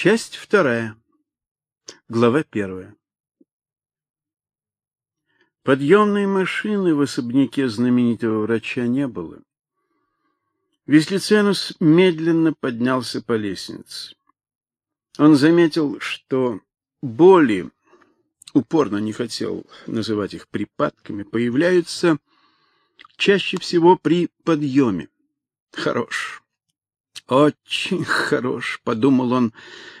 Часть вторая. Глава первая. Подъемной машины в особняке знаменитого врача не было. Веслиценус медленно поднялся по лестнице. Он заметил, что боли, упорно не хотел называть их припадками, появляются чаще всего при подъеме. Хорош. Очень хорош, подумал он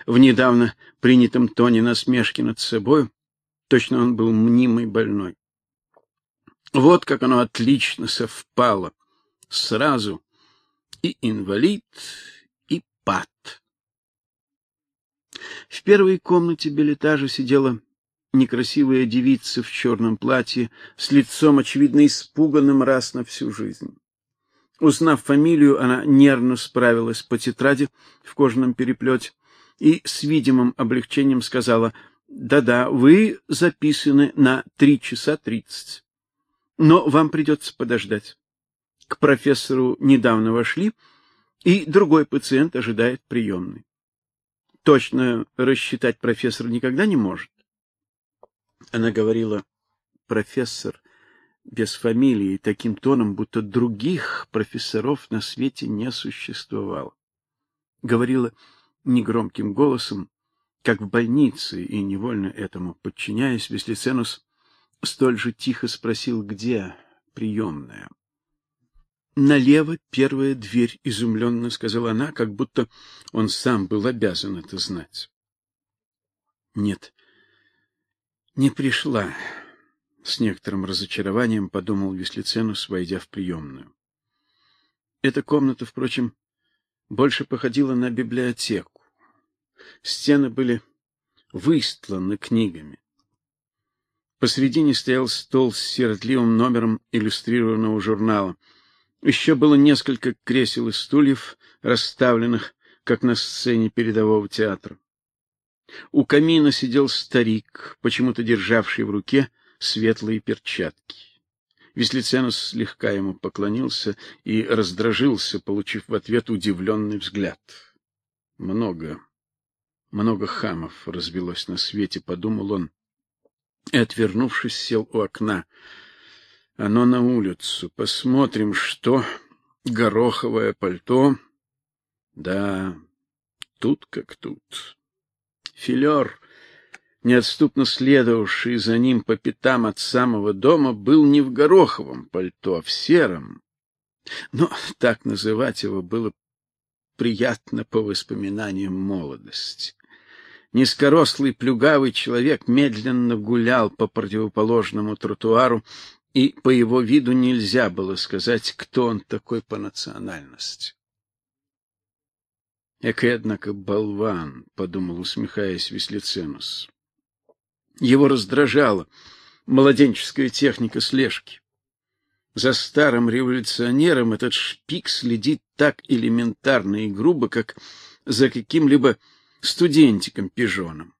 в недавно принятом тоне насмешки над собой. Точно он был мнимый больной. Вот как оно отлично совпало. Сразу и инвалид, и пад. В первой комнате билетажа сидела некрасивая девица в черном платье с лицом очевидно испуганным раз на всю жизнь. Узнав фамилию, она нервно справилась по тетради в кожаном переплете и с видимым облегчением сказала: "Да-да, вы записаны на три часа тридцать. Но вам придется подождать. К профессору недавно вошли, и другой пациент ожидает приемной. Точно рассчитать профессор никогда не может". Она говорила: "Профессор без фамилии таким тоном, будто других профессоров на свете не существовало. Говорила негромким голосом, как в больнице, и невольно этому подчиняясь, Веслиценус столь же тихо спросил, где приемная. Налево первая дверь, изумленно сказала она, как будто он сам был обязан это знать. Нет. Не пришла с некоторым разочарованием подумал Веслиценус, войдя в приемную. Эта комната, впрочем, больше походила на библиотеку. Стены были выстланы книгами. Посредине стоял стол с сиротливым номером иллюстрированного журнала. Еще было несколько кресел и стульев, расставленных, как на сцене передового театра. У камина сидел старик, почему-то державший в руке светлые перчатки. Веслиценус слегка ему поклонился и раздражился, получив в ответ удивленный взгляд. Много, много хамов развелось на свете, подумал он, и отвернувшись сел у окна. Оно на улицу. Посмотрим, что гороховое пальто. Да, тут как тут. Филер неотступно следовавший за ним по пятам от самого дома, был не в гороховом пальто, а в сером. Но так называть его было приятно по воспоминаниям молодости. Низкорослый плюгавый человек медленно гулял по противоположному тротуару, и по его виду нельзя было сказать, кто он такой по национальности. Экой, однако, болван, подумал, усмехаясь Веслиценус. Его раздражала младенческая техника слежки. За старым революционером этот шпик следит так элементарно и грубо, как за каким-либо студентиком-пижоном.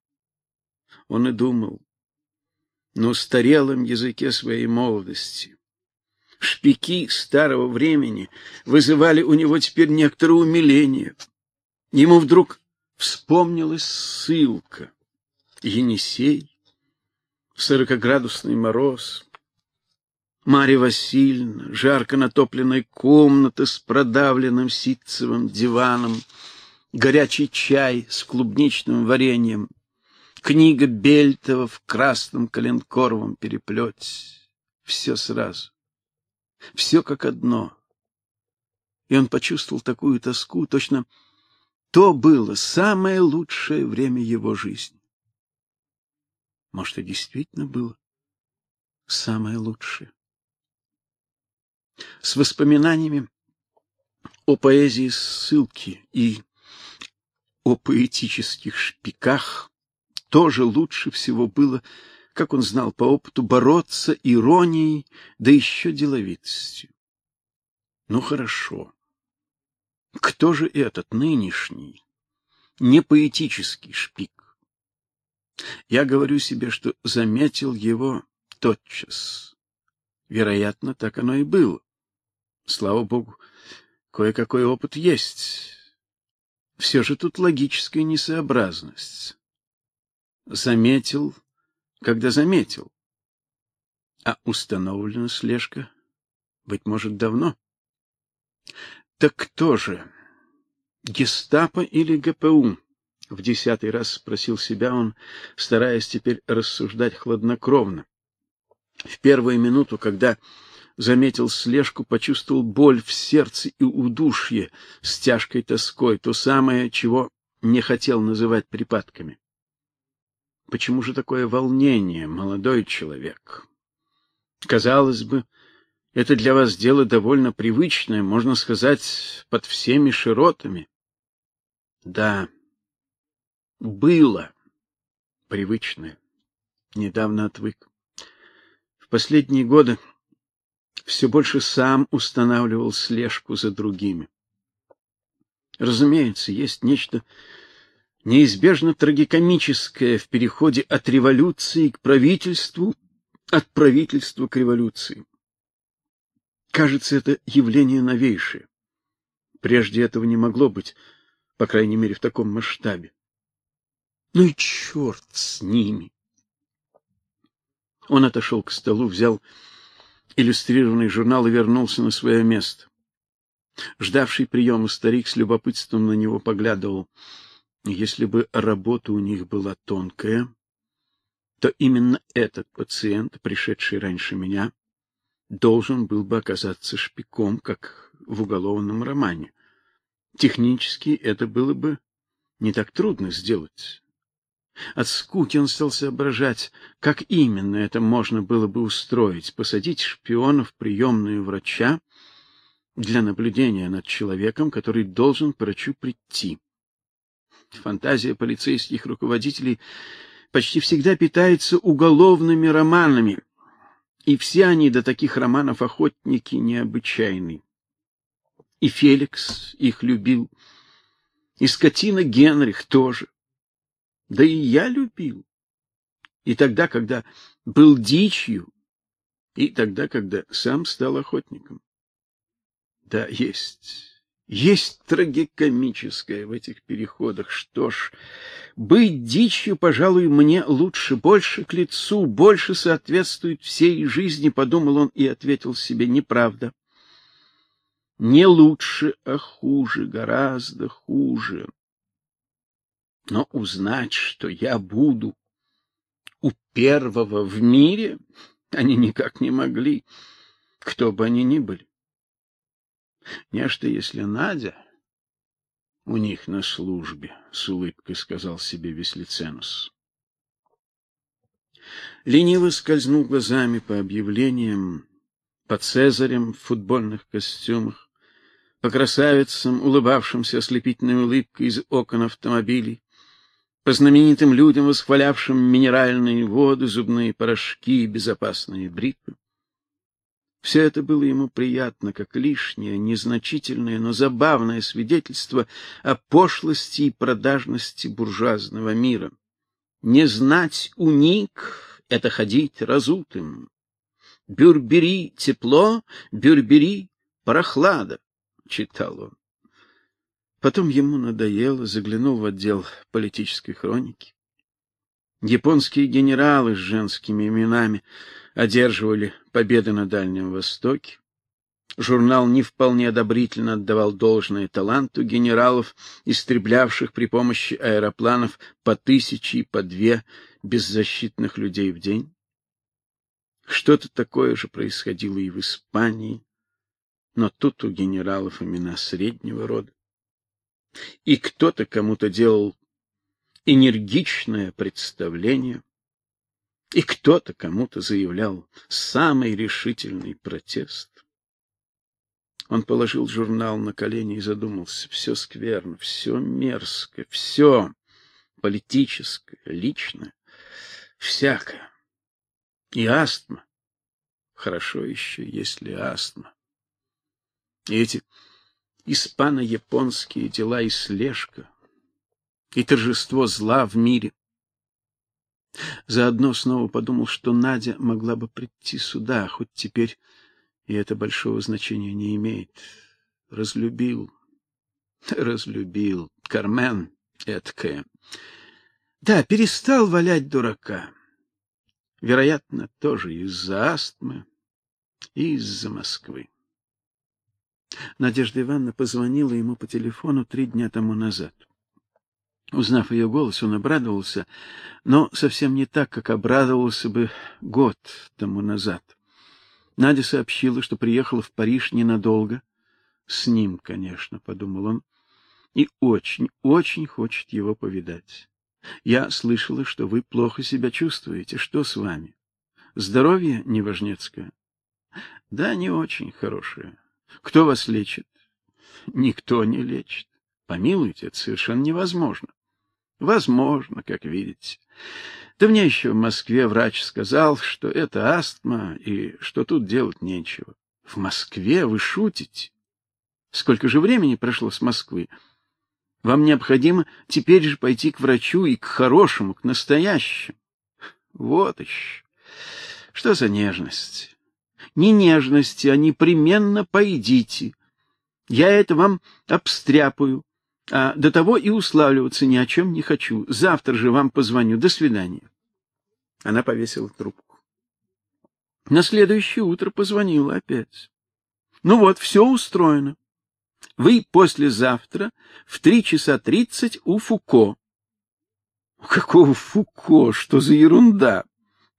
Он и думал на устарелом языке своей молодости. Шпики старого времени вызывали у него теперь некоторое умиление. Ему вдруг вспомнилась ссылка. Енисей, сорокоградусный мороз. Марья Васильевна, жарко натопленная комната с продавленным ситцевым диваном, горячий чай с клубничным вареньем, книга Бельтова в красном коленкоровом переплете. Все сразу. Все как одно. И он почувствовал такую тоску, точно то было самое лучшее время его жизни. Может, и действительно было самое лучшее. С воспоминаниями о поэзии ссылки и о поэтических шпиках тоже лучше всего было, как он знал по опыту, бороться иронией, да еще деловитостью. Ну хорошо. Кто же этот нынешний, не поэтический шпик? Я говорю себе, что заметил его тотчас. Вероятно, так оно и было. Слава богу, кое-какой опыт есть. все же тут логическая несообразность. Заметил, когда заметил. А установлена слежка, быть может, давно. Так кто же? Гестапо или ГПУ? В десятый раз спросил себя он, стараясь теперь рассуждать хладнокровно. В первую минуту, когда заметил слежку, почувствовал боль в сердце и удушье с тяжкой тоской, то самое, чего не хотел называть припадками. Почему же такое волнение, молодой человек? Казалось бы, это для вас дело довольно привычное, можно сказать, под всеми широтами. Да. Было привычное. Недавно отвык. В последние годы все больше сам устанавливал слежку за другими. Разумеется, есть нечто неизбежно трагикомическое в переходе от революции к правительству, от правительства к революции. Кажется, это явление новейшее. Прежде этого не могло быть, по крайней мере, в таком масштабе. Ну и черт с ними. Он отошел к столу, взял иллюстрированный журнал и вернулся на свое место. Ждавший приема старик с любопытством на него поглядывал. Если бы работа у них была тонкая, то именно этот пациент, пришедший раньше меня, должен был бы оказаться шпиком, как в уголовном романе. Технически это было бы не так трудно сделать. От скуки он стал соображать, как именно это можно было бы устроить: посадить шпиона в приемную врача для наблюдения над человеком, который должен к врачу прийти. Фантазия полицейских руководителей почти всегда питается уголовными романами, и все они до таких романов охотники необычайны. И Феликс их любил, и скотина Генрих тоже. Да и я любил. И тогда, когда был дичью, и тогда, когда сам стал охотником. Да, есть, есть трагикомическое в этих переходах. Что ж, быть дичью, пожалуй, мне лучше, больше к лицу, больше соответствует всей жизни, подумал он и ответил себе: неправда. Не лучше, а хуже, гораздо хуже. Но узнать, что я буду у первого в мире, они никак не могли, кто бы они ни были. Не что если Надя у них на службе, с улыбкой сказал себе Веслиценус. Лениво скользнул глазами по объявлениям, по цезарям в футбольных костюмах, по красавицам, улыбавшимся ослепительной улыбкой из окон автомобилей, по знаменитым людям, восхвалявшим минеральные воды, зубные порошки и безопасные бритвы. Все это было ему приятно, как лишнее, незначительное, но забавное свидетельство о пошлости и продажности буржуазного мира. Не знать уник — это ходить разутым. Бюрбери тепло, бюрбери прохлада, читал он. Потом ему надоело, заглянул в отдел политической хроники. Японские генералы с женскими именами одерживали победы на Дальнем Востоке. Журнал не вполне одобрительно отдавал должное таланту генералов, истреблявших при помощи аэропланов по тысяче и по две беззащитных людей в день. Что-то такое же происходило и в Испании, но тут у генералов имена среднего рода и кто-то кому-то делал энергичное представление, и кто-то кому-то заявлял самый решительный протест. Он положил журнал на колени и задумался. Все скверно, все мерзко, все политическое, личное, всякое. И астма. Хорошо еще, если астма. И эти испано-японские дела и слежка, и торжество зла в мире. Заодно снова подумал, что Надя могла бы прийти сюда, хоть теперь и это большого значения не имеет. Разлюбил, разлюбил. Кармен эткая. Да, перестал валять дурака. Вероятно, тоже из-за астмы и из-за Москвы. Надежда Ивановна позвонила ему по телефону три дня тому назад. Узнав ее голос, он обрадовался, но совсем не так, как обрадовался бы год тому назад. Надя сообщила, что приехала в Париж ненадолго. С ним, конечно, подумал он, и очень, очень хочет его повидать. Я слышала, что вы плохо себя чувствуете. Что с вами? Здоровье неважнецкое? Да, не очень хорошее. Кто вас лечит? Никто не лечит. Помилуйте, это совершенно невозможно. Возможно, как видите. Да мне еще в Москве врач сказал, что это астма и что тут делать нечего. В Москве вы шутите? Сколько же времени прошло с Москвы? Вам необходимо теперь же пойти к врачу и к хорошему, к настоящему. Вот еще. Что за нежность? Не нежности, а непременно пойдите. Я это вам обстряпаю. А до того и уславливаться ни о чем не хочу. Завтра же вам позвоню. До свидания. Она повесила трубку. На следующее утро позвонила опять. Ну вот, все устроено. Вы послезавтра в три часа тридцать у Фуко. Какого Фуко? Что за ерунда?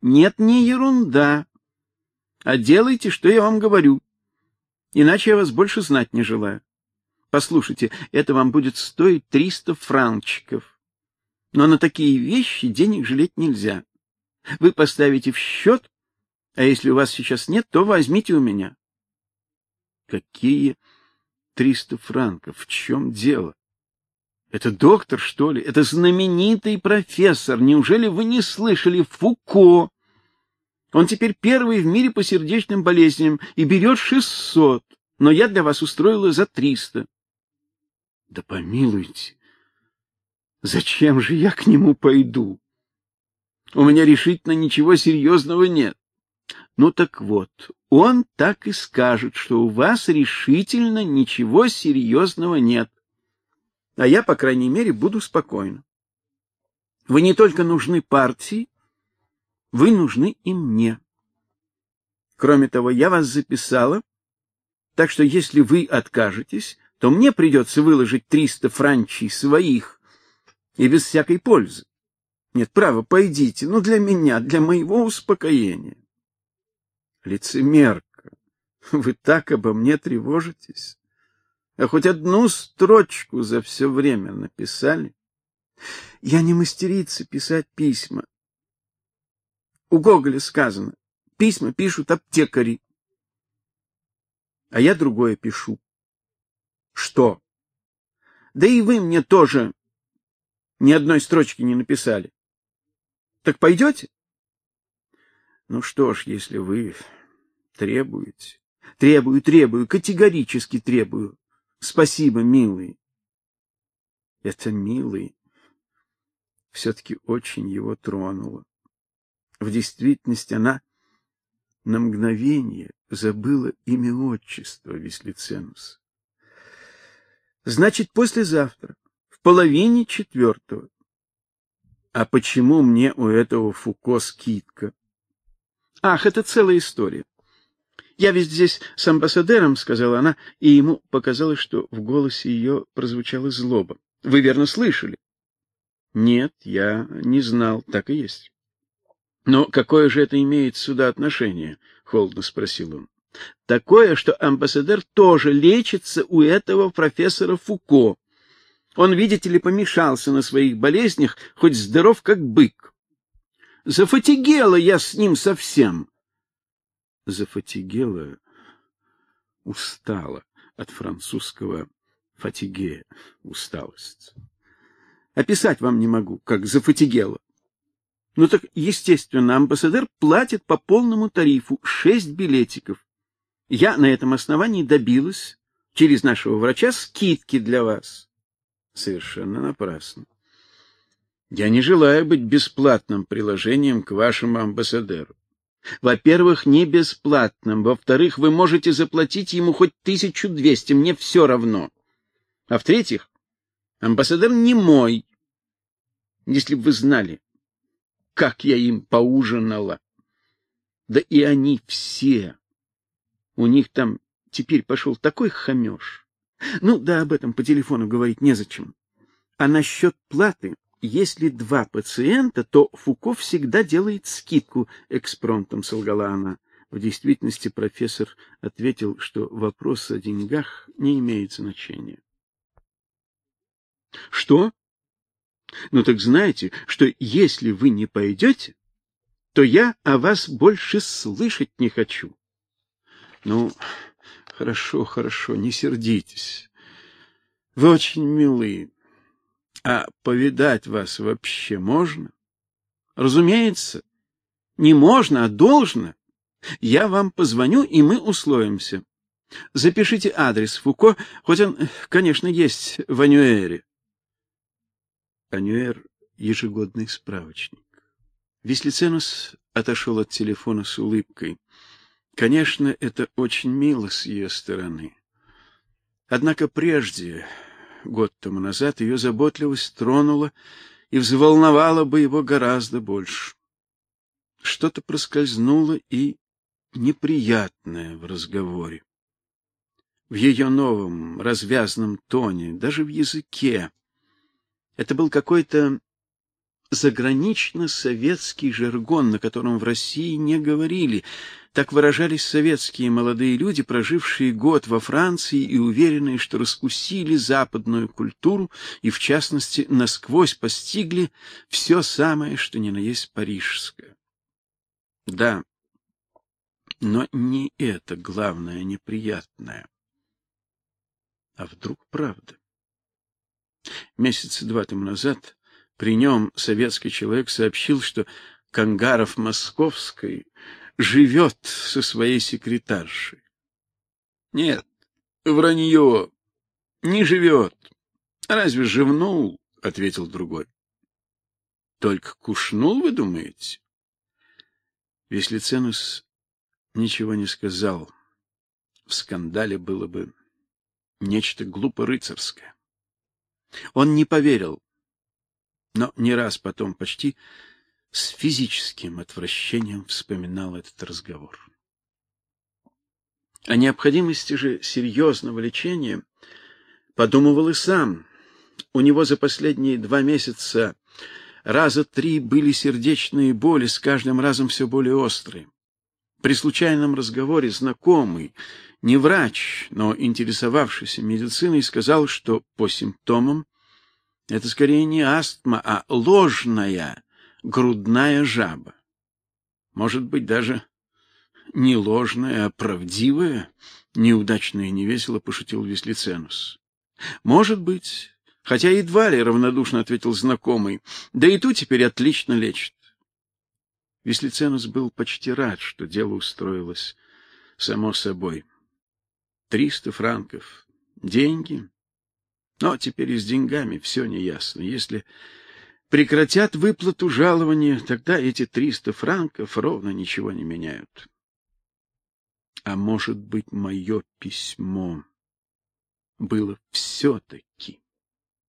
Нет, не ерунда. А делайте, что я вам говорю. Иначе я вас больше знать не желаю. Послушайте, это вам будет стоить триста франчиков. Но на такие вещи денег жалеть нельзя. Вы поставите в счет, а если у вас сейчас нет, то возьмите у меня. Какие триста франков? В чем дело? Это доктор, что ли? Это знаменитый профессор. Неужели вы не слышали Фуко? Он теперь первый в мире по сердечным болезням и берет шестьсот, но я для вас устроила за триста. Да помилуйте. Зачем же я к нему пойду? У меня решительно ничего серьезного нет. Ну так вот, он так и скажет, что у вас решительно ничего серьезного нет. А я, по крайней мере, буду спокойна. Вы не только нужны партии, вы нужны и мне. Кроме того, я вас записала, так что если вы откажетесь, то мне придется выложить триста франчей своих и без всякой пользы. Нет, право, пойдите, ну для меня, для моего успокоения. Лицемерка, вы так обо мне тревожитесь? А хоть одну строчку за все время написали? Я не мастерица писать письма. У Гоголя сказано: письма пишут аптекари. А я другое пишу. Что? Да и вы мне тоже ни одной строчки не написали. Так пойдете? Ну что ж, если вы требуете. Требую, требую, категорически требую. Спасибо, милый. Это милый все таки очень его тронуло. В действительности она на мгновение забыла имя отчество Веслиценуса. Значит, послезавтра, в половине четвертого. А почему мне у этого Фуко скидка? Ах, это целая история. Я ведь здесь с амбассадором, сказала она, и ему показалось, что в голосе ее прозвучала злоба. Вы верно слышали? Нет, я не знал, так и есть. Но какое же это имеет сюда отношение? холодно спросил он. Такое, что амбассадор тоже лечится у этого профессора Фуко. Он, видите ли, помешался на своих болезнях, хоть здоров как бык. Зафатигела я с ним совсем. Зафатигела устала от французского фатиге усталость. Описать вам не могу, как зафатигела. Ну так, естественно, амбассадор платит по полному тарифу шесть билетиков. Я на этом основании добилась через нашего врача скидки для вас. Совершенно напрасно. Я не желаю быть бесплатным приложением к вашему амбассадору. Во-первых, не бесплатным, во-вторых, вы можете заплатить ему хоть тысячу двести, мне все равно. А в-третьих, Амбассадор не мой. Если бы вы знали, как я им поужинала. Да и они все. У них там теперь пошел такой хамеж. Ну, да об этом по телефону говорить незачем. А насчет платы, если два пациента, то Фуко всегда делает скидку, экспромтом солгала она. В действительности профессор ответил, что вопрос о деньгах не имеет значения. Что? Ну так знаете, что если вы не пойдете, то я о вас больше слышать не хочу. Ну, хорошо, хорошо, не сердитесь. Вы очень милые. А повидать вас вообще можно? Разумеется, не можно, а должно. Я вам позвоню, и мы условимся. Запишите адрес Фуко, хоть он, конечно, есть в Анюэре. Анюэр — ежегодный справочник. Веслиценус отошел от телефона с улыбкой. Конечно, это очень мило с ее стороны. Однако прежде, год тому назад, ее заботливость тронула и взволновала бы его гораздо больше. Что-то проскользнуло и неприятное в разговоре. В ее новом развязном тоне, даже в языке. Это был какой-то загранично-советский жаргон, на котором в России не говорили. Так выражались советские молодые люди, прожившие год во Франции и уверенные, что раскусили западную культуру и, в частности, насквозь постигли все самое, что ни на есть парижское. Да, но не это главное неприятное. А вдруг правда? Месяца два тому назад при нем советский человек сообщил, что Кангаров Московской живет со своей секретаршей. Нет, вранье, не живет. Разве живнул, ответил другой. Только кушнул, вы думаете? Веслиценус ничего не сказал. В скандале было бы нечто глупо рыцарское. Он не поверил, но не раз потом почти с физическим отвращением вспоминал этот разговор. О необходимости же серьезного лечения подумывал и сам. У него за последние два месяца раза три были сердечные боли, с каждым разом все более острые. При случайном разговоре знакомый, не врач, но интересовавшийся медициной, сказал, что по симптомам это скорее не астма, а ложная грудная жаба. Может быть, даже не ложная, а правдивая, неудачно невесело пошутил Веслиценус. Может быть, хотя едва ли равнодушно ответил знакомый. Да и ту теперь отлично лечит. Веслиценус был почти рад, что дело устроилось само собой. Триста франков деньги, но теперь и с деньгами все неясно. Если прекратят выплату жалования, тогда эти триста франков ровно ничего не меняют. А может быть, мое письмо было все-таки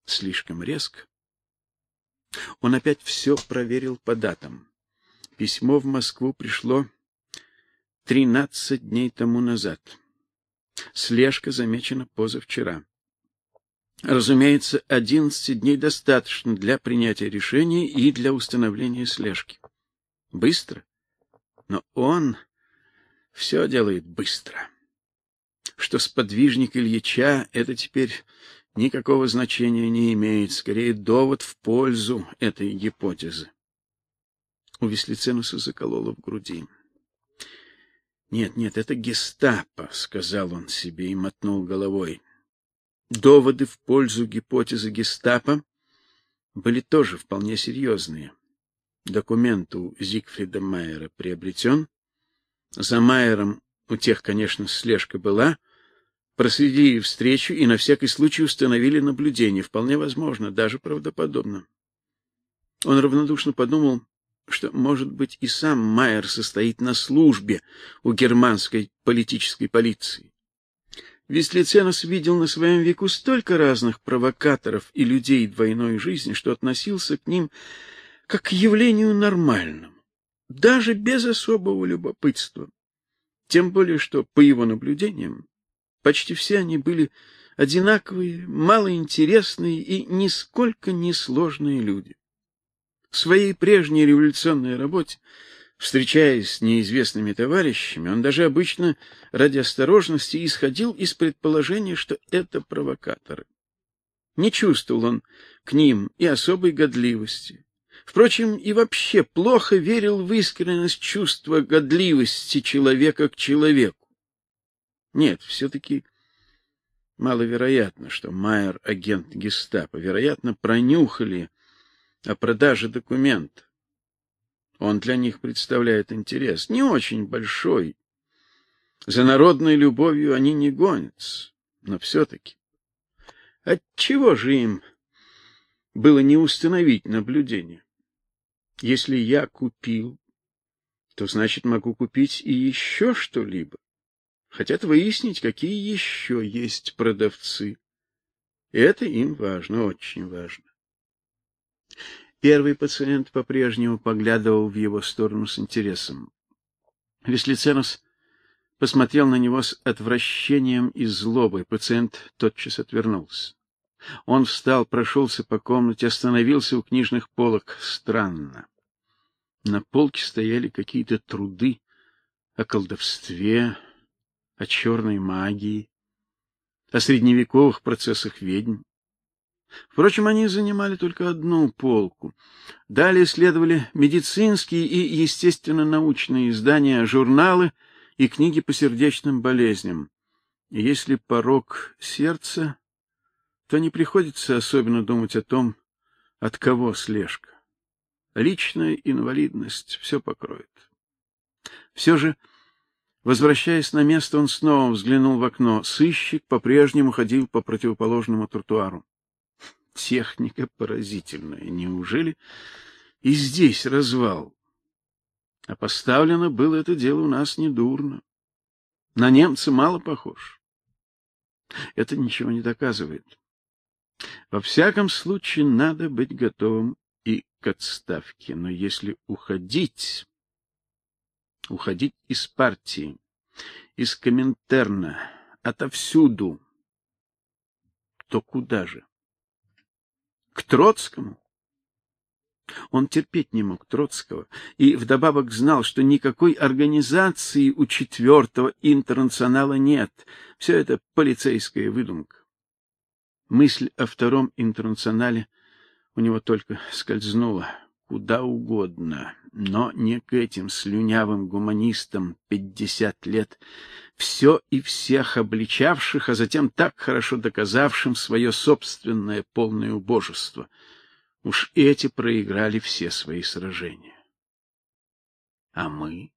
слишком резко? Он опять все проверил по датам. Письмо в Москву пришло тринадцать дней тому назад. Слежка замечена позавчера. Разумеется, 11 дней достаточно для принятия решения и для установления слежки. Быстро, но он все делает быстро. Что сподвижник Ильича это теперь никакого значения не имеет, скорее довод в пользу этой гипотезы. У Веслиценуса закололо в груди. Нет, нет, это Гестапо, сказал он себе и мотнул головой. Доводы в пользу гипотезы Гестапо были тоже вполне серьезные. Документ у Зигфрида Майера приобретен. За Майером у тех, конечно, слежка была. Проследили встречу и на всякий случай установили наблюдение, вполне возможно, даже правдоподобно. Он равнодушно подумал, что, может быть, и сам Майер состоит на службе у германской политической полиции. Веслиценос видел на своем веку столько разных провокаторов и людей двойной жизни, что относился к ним как к явлению нормальному, даже без особого любопытства. Тем более, что по его наблюдениям почти все они были одинаковые, малоинтересные и нисколько не сложные люди. В своей прежней революционной работе Встречаясь с неизвестными товарищами, он даже обычно ради осторожности исходил из предположения, что это провокаторы. Не чувствовал он к ним и особой годливости. Впрочем, и вообще плохо верил в искренность чувства годливости человека к человеку. Нет, все таки маловероятно, что Майер агент Гестапо, вероятно, пронюхали о продаже документов. Он для них представляет интерес, не очень большой. За народной любовью они не гонятся, но все таки Отчего же им было не установить наблюдение? Если я купил, то значит могу купить и еще что-либо. Хотят выяснить, какие еще есть продавцы. Это им важно, очень важно. Первый пациент по-прежнему поглядывал в его сторону с интересом. Веслиценос посмотрел на него с отвращением и злобой. Пациент тотчас отвернулся. Он встал, прошелся по комнате, остановился у книжных полок. Странно. На полке стояли какие-то труды о колдовстве, о черной магии, о средневековых процессах ведьм. Впрочем, они занимали только одну полку. Далее следовали медицинские и естественно-научные издания, журналы и книги по сердечным болезням. Если порок сердца, то не приходится особенно думать о том, от кого слежка. Личная инвалидность все покроет. Все же, возвращаясь на место, он снова взглянул в окно. Сыщик по-прежнему ходил по противоположному тротуару. Техника поразительная. Неужели и здесь развал? А поставлено было это дело у нас недурно. На немца мало похож. Это ничего не доказывает. Во всяком случае, надо быть готовым и к отставке. Но если уходить, уходить из партии, из Коминтерна, отовсюду, то куда же? К Троцкому. Он терпеть не мог Троцкого и вдобавок знал, что никакой организации у четвертого интернационала нет. Все это полицейская выдумка. Мысль о втором интернационале у него только скользнула куда угодно, но не к этим слюнявым гуманистам пятьдесят лет, все и всех обличавших, а затем так хорошо доказавшим свое собственное полное убожество. Уж эти проиграли все свои сражения. А мы?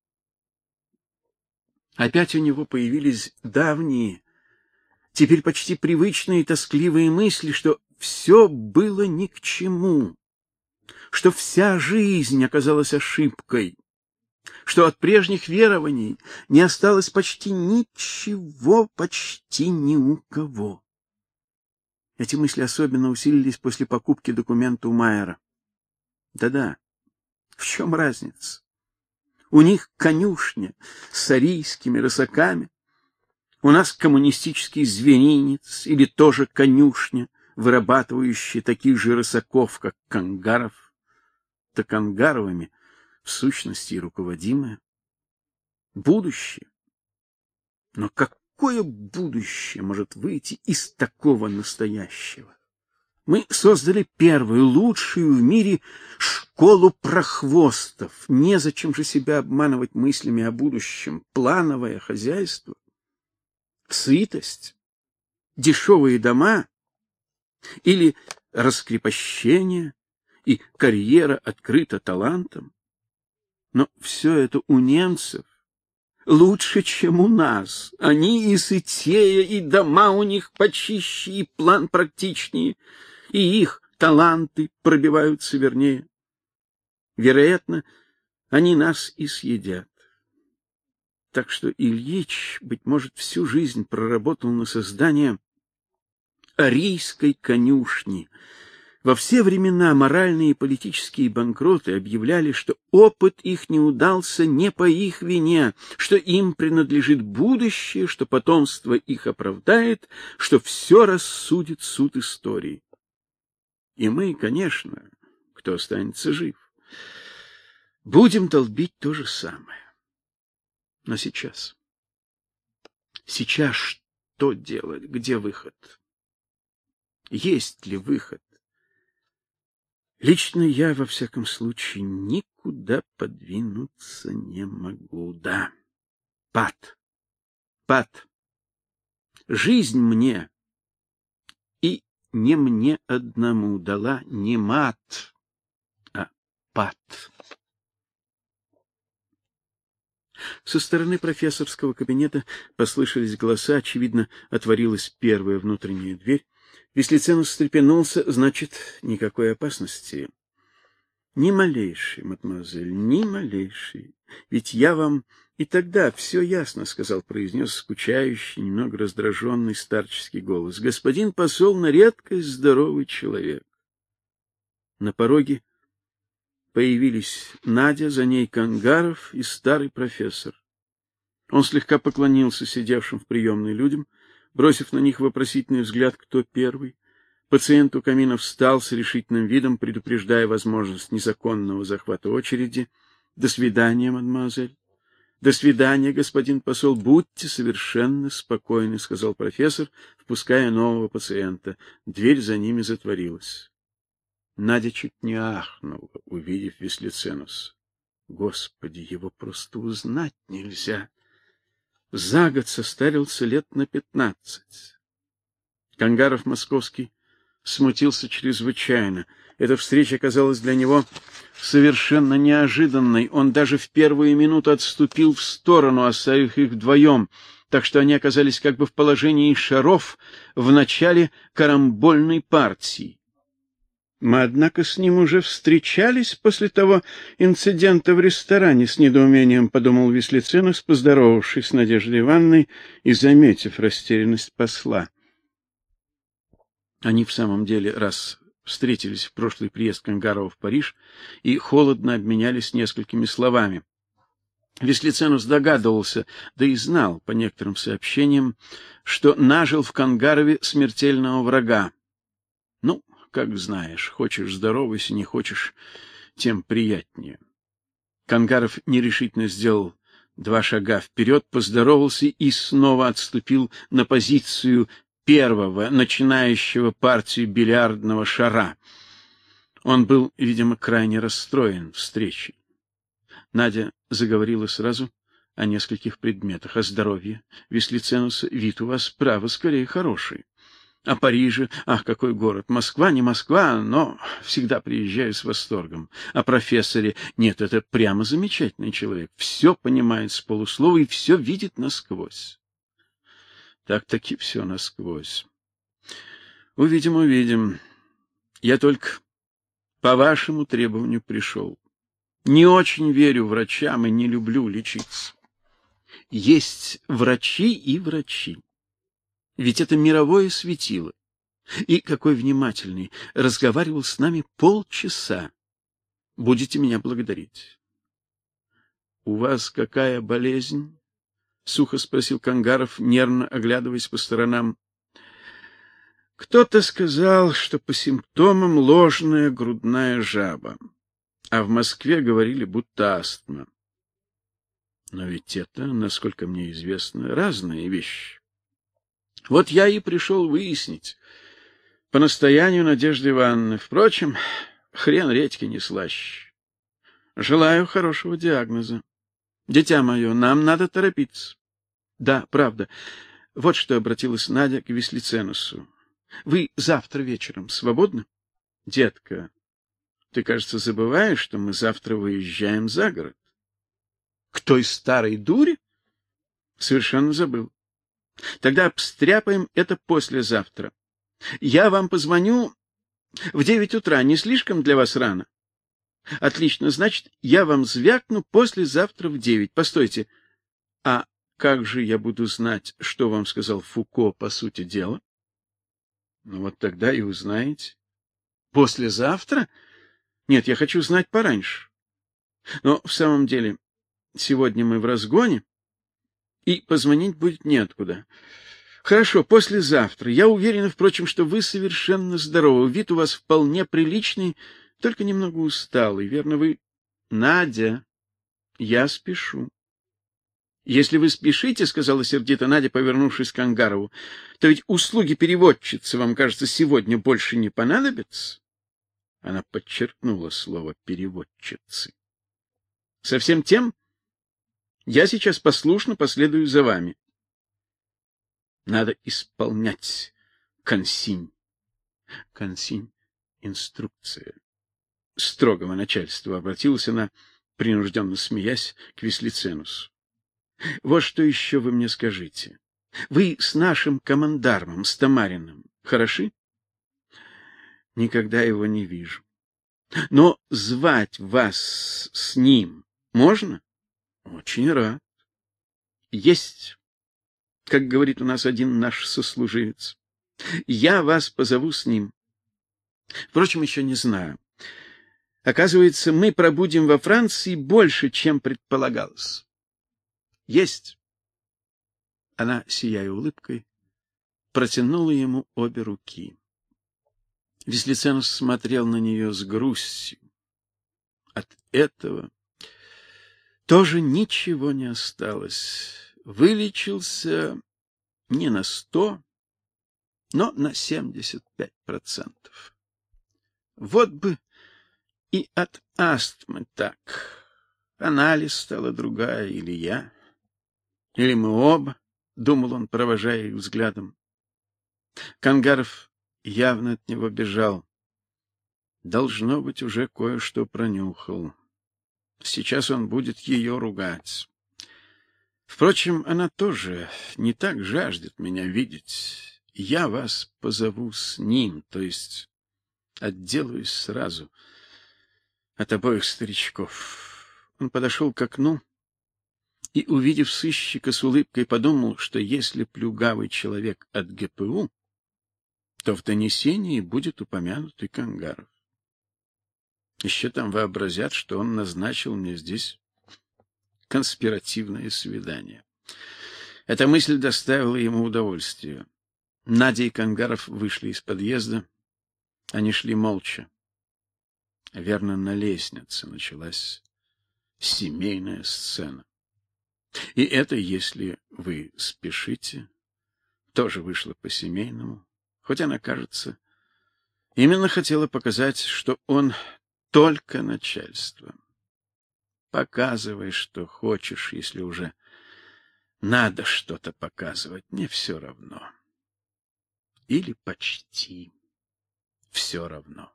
Опять у него появились давние, теперь почти привычные тоскливые мысли, что все было ни к чему что вся жизнь оказалась ошибкой, что от прежних верований не осталось почти ничего, почти ни у кого. Эти мысли особенно усилились после покупки документа у Майера. Да-да. В чем разница? У них конюшня с арийскими рысаками, у нас коммунистический зверинец или тоже конюшня, вырабатывающая таких же рысаков, как Кангаров. Токангаровыми, в сущности и руководимое. Будущее. Но какое будущее может выйти из такого настоящего? Мы создали первую, лучшую в мире школу прохвостов. Незачем же себя обманывать мыслями о будущем. Плановое хозяйство, сытость, дешевые дома или раскрепощение, и карьера открыта талантом. Но все это у немцев лучше, чем у нас. Они и сытее, и дома у них почище, и план практичнее, и их таланты пробиваются вернее. Вероятно, они нас и съедят. Так что Ильич, быть может, всю жизнь проработал на создание арийской конюшни. Во все времена моральные и политические банкроты объявляли, что опыт их не удался не по их вине, что им принадлежит будущее, что потомство их оправдает, что все рассудит суд истории. И мы, конечно, кто останется жив, будем долбить то же самое. Но сейчас. Сейчас что делать? Где выход? Есть ли выход? Лично я, во всяком случае, никуда подвинуться не могу. Да. Пад. Пад. Жизнь мне и не мне одному дала не мат, а пад. Со стороны профессорского кабинета послышались голоса, очевидно, отворилась первая внутренняя дверь. Веслиценус встрепенулся, значит, никакой опасности. Ни малейшей, мадемуазель, ни малейшей. Ведь я вам и тогда все ясно сказал, произнес скучающий, немного раздраженный старческий голос. Господин посол на редкость здоровый человек. На пороге появились Надя, за ней Кангаров и старый профессор. Он слегка поклонился сидевшим в приемной людям, бросив на них вопросительный взгляд, кто первый. Пациент у камина встал с решительным видом, предупреждая возможность незаконного захвата очереди. До свидания, мадемуазель. До свидания, господин посол. Будьте совершенно спокойны, сказал профессор, впуская нового пациента. Дверь за ними затворилась. Надя чуть не ахнула, увидев Веслиценус. Господи, его просто узнать нельзя. За год состарился лет на пятнадцать. Кангаров московский смутился чрезвычайно. Эта встреча казалась для него совершенно неожиданной. Он даже в первую минуту отступил в сторону, оставив их вдвоем, так что они оказались как бы в положении шаров в начале карамбольной партии. Мы, однако, с ним уже встречались после того инцидента в ресторане, с недоумением подумал Веслицинус, поздоровавшись с Надеждой Ивановной и заметив растерянность посла. Они в самом деле раз встретились в прошлый приезд Кангарова в Париж и холодно обменялись несколькими словами. Веслиценус догадывался, да и знал по некоторым сообщениям, что нажил в Кангарове смертельного врага. Ну, как знаешь, хочешь здоровайся, не хочешь, тем приятнее. Кангаров нерешительно сделал два шага вперед, поздоровался и снова отступил на позицию первого начинающего партию бильярдного шара. Он был, видимо, крайне расстроен встречей. Надя заговорила сразу о нескольких предметах: о здоровье Веслиценуса, вид у вас право скорее хороший. О Париже, ах, какой город! Москва не Москва, но всегда приезжаю с восторгом. О профессоре, нет, это прямо замечательный человек, все понимает с полуслова и все видит насквозь. Так-таки все насквозь. Увидим, увидим. Я только по вашему требованию пришел. Не очень верю врачам и не люблю лечиться. Есть врачи и врачи. Ведь это мировое светило. И какой внимательный, разговаривал с нами полчаса. Будете меня благодарить. У вас какая болезнь? сухо спросил Кангаров, нервно оглядываясь по сторонам. Кто-то сказал, что по симптомам ложная грудная жаба, а в Москве говорили, будто астма. Но ведь это, насколько мне известно, разные вещи. Вот я и пришел выяснить по настоянию Надежды Ивановны. Впрочем, хрен редьки не слаще. Желаю хорошего диагноза. Дитя мое, нам надо торопиться. Да, правда. Вот что обратилась Надя к Веслиценусу. Вы завтра вечером свободны? Детка, ты, кажется, забываешь, что мы завтра выезжаем за город. К той старой дуре? Совершенно забыл. Тогда обстряпаем это послезавтра. Я вам позвоню в девять утра, не слишком для вас рано? Отлично, значит, я вам звякну послезавтра в девять. Постойте. А как же я буду знать, что вам сказал Фуко по сути дела? Ну вот тогда и узнаете. Послезавтра? Нет, я хочу знать пораньше. Но в самом деле, сегодня мы в разгоне, и позвонить будет неоткуда. Хорошо, послезавтра. Я уверена, впрочем, что вы совершенно здоровы. Вид у вас вполне приличный, только немного усталый. Верно, вы Надя? Я спешу. Если вы спешите, сказала сердито Надя, повернувшись к Ангарову, то ведь услуги переводчицы вам, кажется, сегодня больше не понадобятся. Она подчеркнула слово переводчицы. Совсем тем я сейчас послушно последую за вами. Надо исполнять консинь. Консинь инструкция строгого начальства обратилась она, принужденно смеясь, к Веслиценусу. Вот что еще вы мне скажите. Вы с нашим командармом, с хороши? Никогда его не вижу. Но звать вас с ним можно? Очень рад. Есть, как говорит у нас один наш сослуживец. Я вас позову с ним. Впрочем, еще не знаю. Оказывается, мы пробудем во Франции больше, чем предполагалось. Есть. Она, сияя улыбкой, протянула ему обе руки. Веслиценов смотрел на нее с грустью. От этого тоже ничего не осталось. Вылечился не на сто, но на семьдесят пять процентов. Вот бы и от астмы так. Анализ стала другая или я. Или мы оба, думал он, провожая их взглядом. Кангаров явно от него бежал. Должно быть, уже кое-что пронюхал. Сейчас он будет ее ругать. Впрочем, она тоже не так жаждет меня видеть. Я вас позову с ним, то есть отделаюсь сразу от обоих старичков. Он подошел к окну и, увидев сыщика с улыбкой, подумал, что если плюгавый человек от ГПУ, то в донесении будет упомянут и Кангаров. Еще там вообразят, что он назначил мне здесь конспиративное свидание. Эта мысль доставила ему удовольствие. Надя и Кангаров вышли из подъезда. Они шли молча. Верно, на лестнице началась семейная сцена. И это, если вы спешите, тоже вышло по-семейному, хоть она, кажется, именно хотела показать, что он только начальство. Показывай, что хочешь, если уже надо что-то показывать, мне все равно. Или почти все равно.